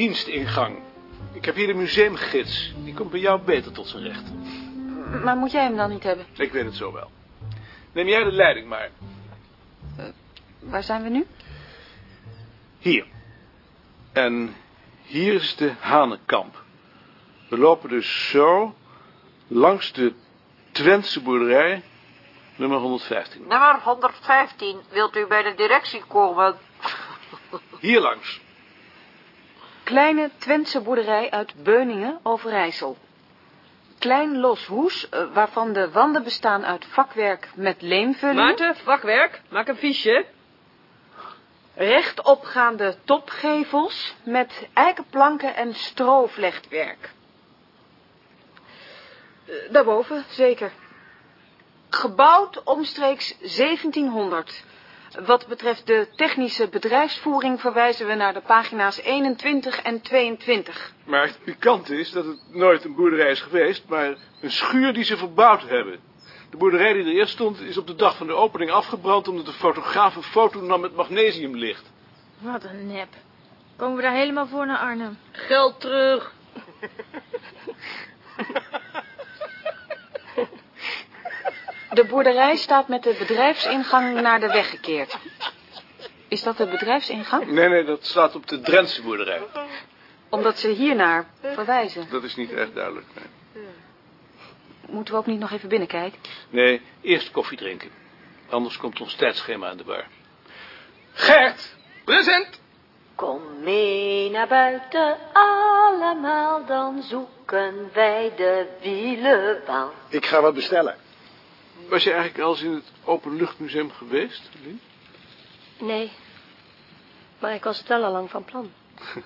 dienstingang. Ik heb hier de museumgids. Die komt bij jou beter tot zijn recht. Maar moet jij hem dan niet hebben? Ik weet het zo wel. Neem jij de leiding maar. Waar zijn we nu? Hier. En hier is de Hanenkamp. We lopen dus zo langs de Twentse boerderij, nummer 115. Nummer 115, wilt u bij de directie komen? Hier langs. Kleine Twentse boerderij uit Beuningen, Overijssel. Klein los hoes, eh, waarvan de wanden bestaan uit vakwerk met leemvulling. Maarten, vakwerk, maak een fiche. Rechtopgaande topgevels met eikenplanken en stroovlechtwerk. Eh, Daarboven, zeker. Gebouwd omstreeks 1700. Wat betreft de technische bedrijfsvoering verwijzen we naar de pagina's 21 en 22. Maar het pikante is dat het nooit een boerderij is geweest, maar een schuur die ze verbouwd hebben. De boerderij die er eerst stond is op de dag van de opening afgebrand omdat de fotograaf een foto nam met magnesiumlicht. Wat een nep. Komen we daar helemaal voor naar Arnhem? Geld terug. De boerderij staat met de bedrijfsingang naar de weg gekeerd. Is dat de bedrijfsingang? Nee, nee, dat staat op de Drentse boerderij. Omdat ze hiernaar verwijzen. Dat is niet echt duidelijk. Nee, Moeten we ook niet nog even binnenkijken? nee eerst koffie drinken. Anders komt ons tijdschema aan de bar. Gert! Present! Kom mee naar buiten allemaal, dan zoeken wij de wielenbaan. Ik ga wat bestellen. Was je eigenlijk al eens in het Openluchtmuseum geweest, Lien? Nee, maar ik was het wel al lang van plan.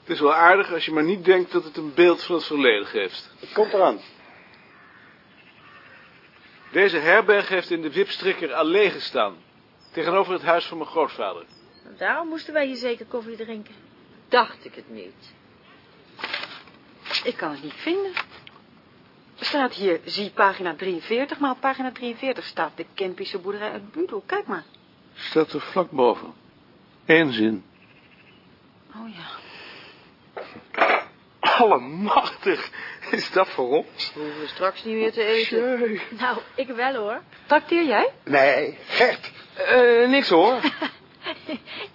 Het is wel aardig als je maar niet denkt dat het een beeld van het verleden geeft. Komt eraan. Deze herberg heeft in de Wipstrikker allee gestaan. Tegenover het huis van mijn grootvader. Daarom moesten wij hier zeker koffie drinken. Dacht ik het niet. Ik kan het niet vinden. Er staat hier, zie pagina 43, maar op pagina 43 staat de Kempische boerderij uit Budel. Kijk maar. Staat er vlak boven. Eén zin. Oh ja. Allemachtig. Is dat voor ons? Hoeven we straks niet meer te eten. Nou, ik wel hoor. Trakteer jij? Nee, Gert. Eh, niks hoor.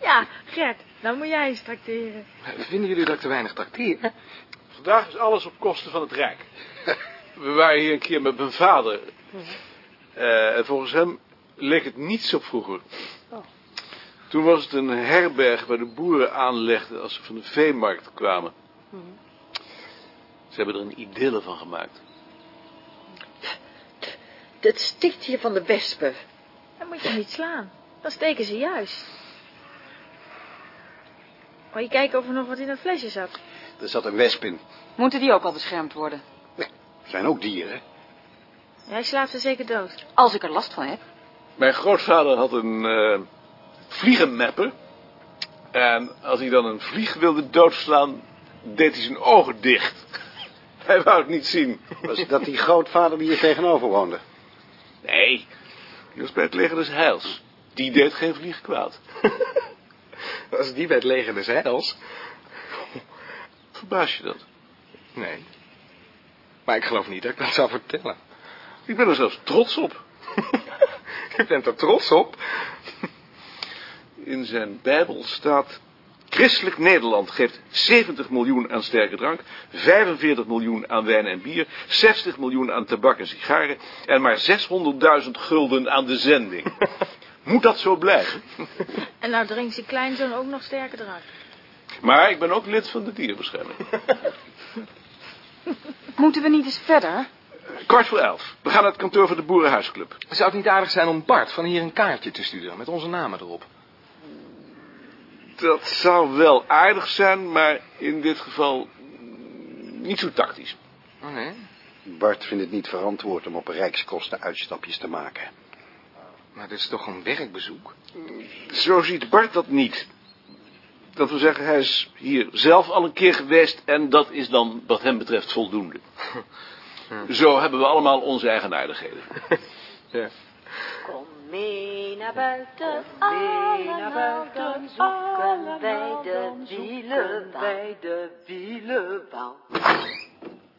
Ja, Gert, dan moet jij eens tracteren. Vinden jullie dat ik te weinig trakteer? Vandaag is alles op kosten van het Rijk. We waren hier een keer met mijn vader. Eh, en volgens hem leek het niets op vroeger. Toen was het een herberg waar de boeren aanlegden als ze van de veemarkt kwamen. Ze hebben er een idylle van gemaakt. Het stikt hier van de wespen. Dan moet je niet slaan. Dan steken ze juist. Wil je kijken of er nog wat in dat flesje zat? Er zat een wesp in. Moeten die ook al beschermd worden? Zijn ook dieren. Jij slaapt ze zeker dood. Als ik er last van heb. Mijn grootvader had een eh vliegenmepper. En als hij dan een vlieg wilde doodslaan, deed hij zijn ogen dicht. Hij wou het niet zien. Was dat die grootvader die hier tegenover woonde? Nee, die was bij het leger des heils. Die deed geen vlieg kwaad. Was die bij het leger des heils? Verbaas je dat? Nee. Maar ik geloof niet dat ik dat zou vertellen. Ik ben er zelfs trots op. Je bent er trots op. In zijn Bijbel staat... Christelijk Nederland geeft 70 miljoen aan sterke drank, 45 miljoen aan wijn en bier, 60 miljoen aan tabak en sigaren en maar 600.000 gulden aan de zending. Moet dat zo blijven? En nou drinkt zijn kleinzoon ook nog sterke drank. Maar ik ben ook lid van de dierenbescherming. Moeten we niet eens verder? Kwart voor elf. We gaan naar het kantoor van de Boerenhuisclub. Zou het niet aardig zijn om Bart van hier een kaartje te sturen met onze namen erop? Dat zou wel aardig zijn, maar in dit geval niet zo tactisch. Oh nee? Bart vindt het niet verantwoord om op rijkskosten uitstapjes te maken. Maar dit is toch een werkbezoek? Zo ziet Bart dat niet. Dat wil zeggen, hij is hier zelf al een keer geweest en dat is dan wat hem betreft voldoende. Zo hebben we allemaal onze eigenaardigheden. Ja. Kom mee naar buiten, mee naar buiten, zoeken wij de wielen bij de wielenbouw.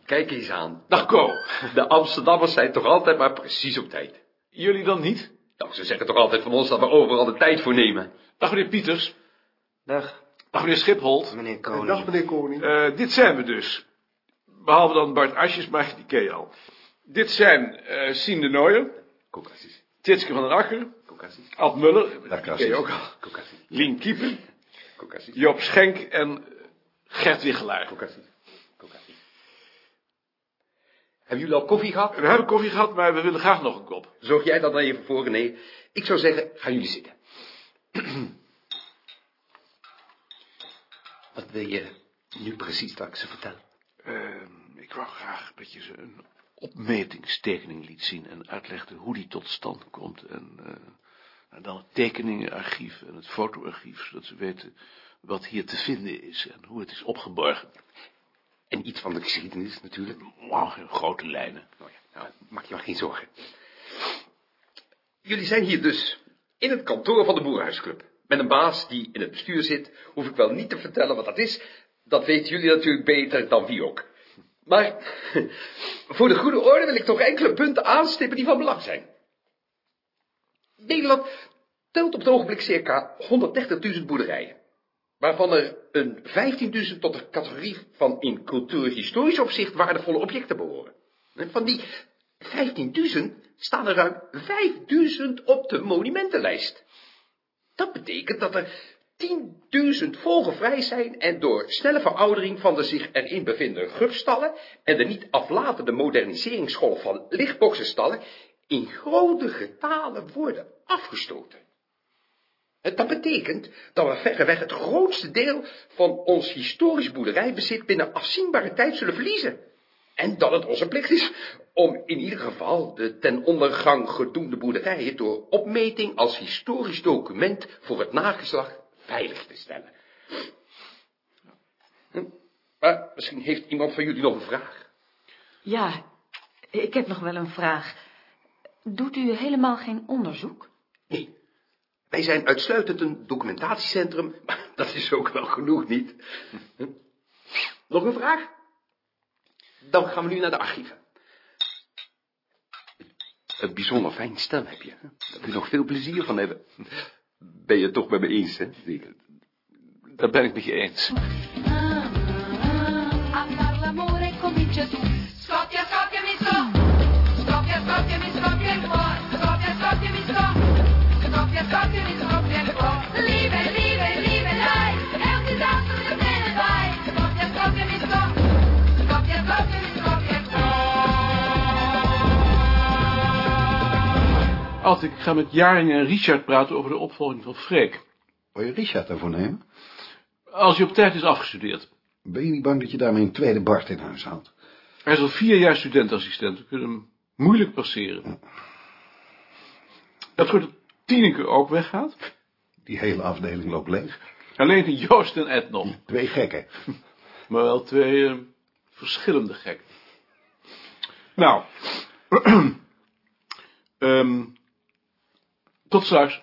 Kijk eens aan. Dag Ko. De Amsterdammers zijn toch altijd maar precies op tijd. Jullie dan niet? Nou, ze zeggen toch altijd van ons dat we overal de tijd voor nemen. Dag meneer Pieters. Dag, Dag meneer Schipholt. meneer Koning. Dag, meneer Koning. Eh, dit zijn we dus. Behalve dan Bart Asjes, maar die ken je al. Dit zijn eh Sien de Nooijer, Kokassies, Tjitske van den Akker, kokassies, Ad Muller, die ken je ook al. kokassies, Lien Kiepen, kokassies, Joop Schenk en Gert Wichelaar. kokassies. Hebben jullie al koffie gehad? We hebben koffie gehad, maar we willen graag nog een kop. Zorg jij dat dan even voor? Nee, ik zou zeggen, gaan jullie zitten. Wat wil je nu precies dat ik ze vertel? Ehm, ik wou graag dat je ze een opmetingstekening liet zien en uitlegde hoe die tot stand komt. En, eh, en dan het tekeningenarchief en het fotoarchief, zodat ze weten wat hier te vinden is en hoe het is opgeborgen. En iets van de geschiedenis natuurlijk. Wow, in grote lijnen. Nou ja, nou, maak je maar geen zorgen. Jullie zijn hier dus in het kantoor van de Boerhuisclub. Met een baas die in het bestuur zit, hoef ik wel niet te vertellen wat dat is. Dat weten jullie natuurlijk beter dan wie ook. Maar voor de goede orde wil ik toch enkele punten aanstippen die van belang zijn. Nederland telt op het ogenblik circa 130.000 boerderijen. Waarvan er een 15.000 tot de categorie van in cultuurhistorisch opzicht waardevolle objecten behoren. En van die 15.000 staan er ruim 5.000 op de monumentenlijst. Dat betekent dat er 10.000 vogelvrij zijn en door snelle veroudering van de zich erin bevindende grufstallen en de niet aflatende moderniseringsgolf van lichtboxenstallen in grote getalen worden afgestoten. En dat betekent dat we verreweg het grootste deel van ons historisch boerderijbezit binnen afzienbare tijd zullen verliezen. En dat het onze plicht is om in ieder geval de ten ondergang gedoemde boerderijen door opmeting als historisch document voor het nageslacht veilig te stellen. Hm, Maar misschien heeft iemand van jullie nog een vraag. Ja, ik heb nog wel een vraag. Doet u helemaal geen onderzoek? Nee, wij zijn uitsluitend een documentatiecentrum, maar dat is ook wel genoeg, niet? Hm? Nog een vraag? Dan gaan we nu naar de archieven. Een bijzonder fijn stel heb je. hè? Daar kun je nog veel plezier van hebben. Ben je het toch met me eens, hè? Dat ben ik met je eens. Alt, ik ga met Jaring en Richard praten over de opvolging van Freek. Wil je Richard daarvoor nemen? Als hij op tijd is afgestudeerd. Ben je niet bang dat je daarmee een tweede Bart in huis haalt? Hij is al vier jaar studentassistent. We kunnen hem moeilijk passeren. Dat goed dat Tineke ook weggaat. Die hele afdeling loopt leeg. Alleen Joost en Ed nog. Twee gekken. Maar wel twee eh, verschillende gekken. Nou. Ehm, tot straks.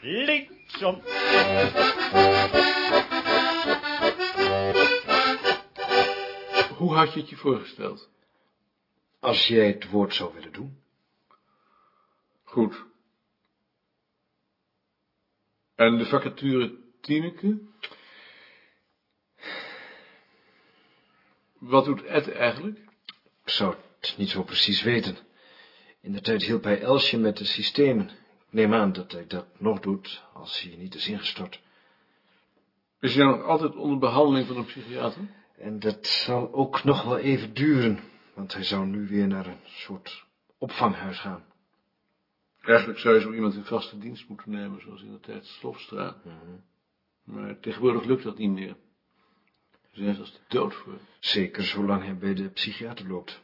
Linksom. Hoe had je het je voorgesteld? Als jij het woord zou willen doen. Goed. En de vacature Tineke? Wat doet Ed eigenlijk? Ik zou het niet zo precies weten. In de tijd hielp hij Elsje met de systemen. Ik neem aan dat hij dat nog doet, als hij niet is ingestort. Is hij nog altijd onder behandeling van een psychiater? En dat zal ook nog wel even duren, want hij zou nu weer naar een soort opvanghuis gaan. Eigenlijk zou je zo iemand in vaste dienst moeten nemen, zoals in de tijd Slofstra. Maar tegenwoordig lukt dat niet meer. Ze zijn als de dood voor. Zeker zolang hij bij de psychiater loopt.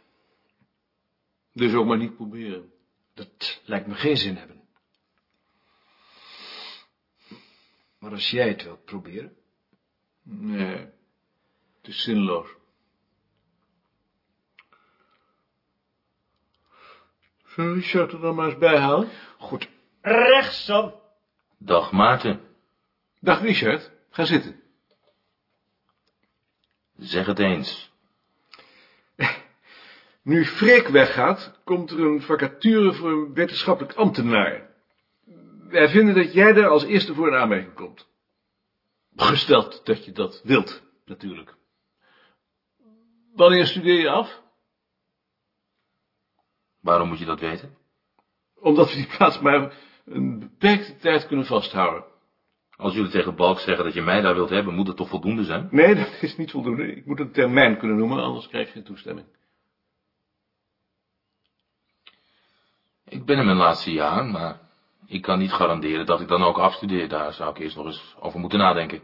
Dus ook maar niet proberen. Dat lijkt me geen zin hebben. Maar als jij het wilt proberen, Nee, het is zinloos. Zullen we Richard er dan maar eens bij halen? Goed. Rechtsom. Dag Maarten. Dag Richard, ga zitten. Zeg het eens. Nu Freek weggaat, komt er een vacature voor een wetenschappelijk ambtenaar. Wij vinden dat jij daar als eerste voor in aanmerking komt. Gesteld dat je dat wilt, natuurlijk. Wanneer studeer je af? Waarom moet je dat weten? Omdat we die plaats maar een beperkte tijd kunnen vasthouden. Als jullie tegen Balk zeggen dat je mij daar wilt hebben, moet het toch voldoende zijn? Nee, dat is niet voldoende. Ik moet een termijn kunnen noemen, anders krijg je geen toestemming. Ik ben in mijn laatste jaar, maar ik kan niet garanderen dat ik dan ook afstudeer. Daar zou ik eerst nog eens over moeten nadenken.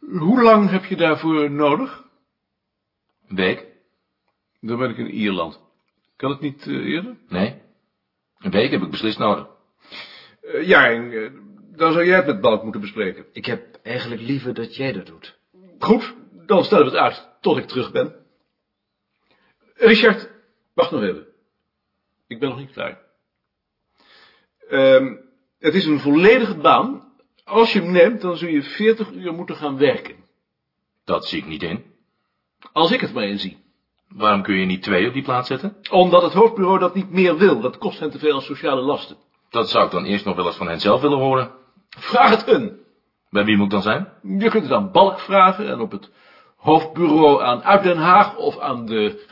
Hoe lang heb je daarvoor nodig? Een week? Dan ben ik in Ierland. Kan het niet eh, eerder? Nee. Een week heb ik beslist nodig. Uh, ja, en, eh, dan zou jij het met Balk moeten bespreken. Ik heb eigenlijk liever dat jij dat doet. Goed, dan stellen we het uit tot ik terug ben. Richard, wacht nog even. Ik ben nog niet klaar. Ehm, het is een volledige baan. Als je hem neemt, dan zul je 40 uur moeten gaan werken. Dat zie ik niet in. Als ik het maar in zie. Waarom kun je niet twee op die plaats zetten? Omdat het hoofdbureau dat niet meer wil. Dat kost hen te veel aan sociale lasten. Dat zou ik dan eerst nog wel eens van hen zelf willen horen. Vraag het hun. Bij wie moet ik dan zijn? Je kunt het aan Balk vragen en op het hoofdbureau aan Uit Den Haag of aan de,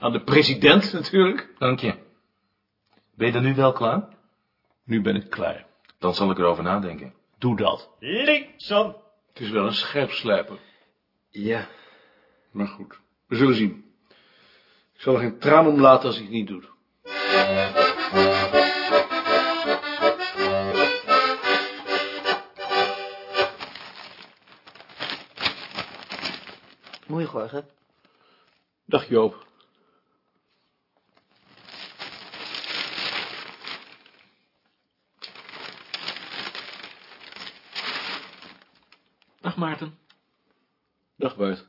aan de president natuurlijk. Dank je. Ben je er nu wel klaar? Nu ben ik klaar. Dan zal ik erover nadenken. Doe dat. Linksom. Het is wel een scherpslijper. Ja. Maar goed, we zullen zien. Ik zal er geen traan om laten als hij het niet doet. Goedemorgen. Dag Joop. Dag Maarten. Dag Bart.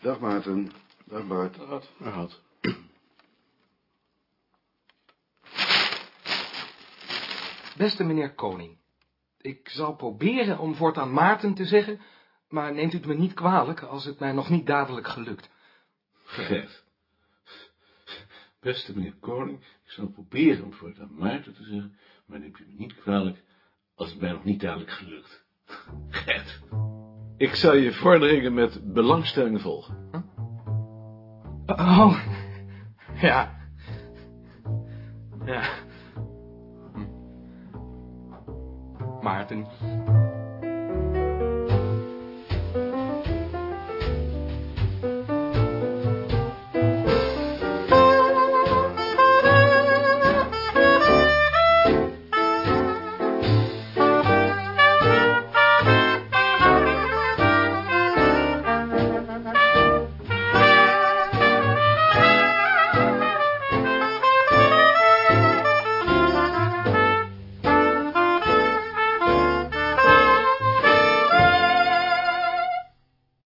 Dag Maarten. Dag Bart. Dag Dag Beste meneer Koning, ik zal proberen om voortaan Maarten te zeggen, maar neemt u het me niet kwalijk als het mij nog niet dadelijk gelukt. Gert. Beste meneer Koning, ik zal proberen om voortaan Maarten te zeggen, maar neemt u me niet kwalijk als het mij nog niet dadelijk gelukt. Gert. Ik zal je vorderingen met belangstelling volgen. Oh, ja. Ja. Hm. Maarten.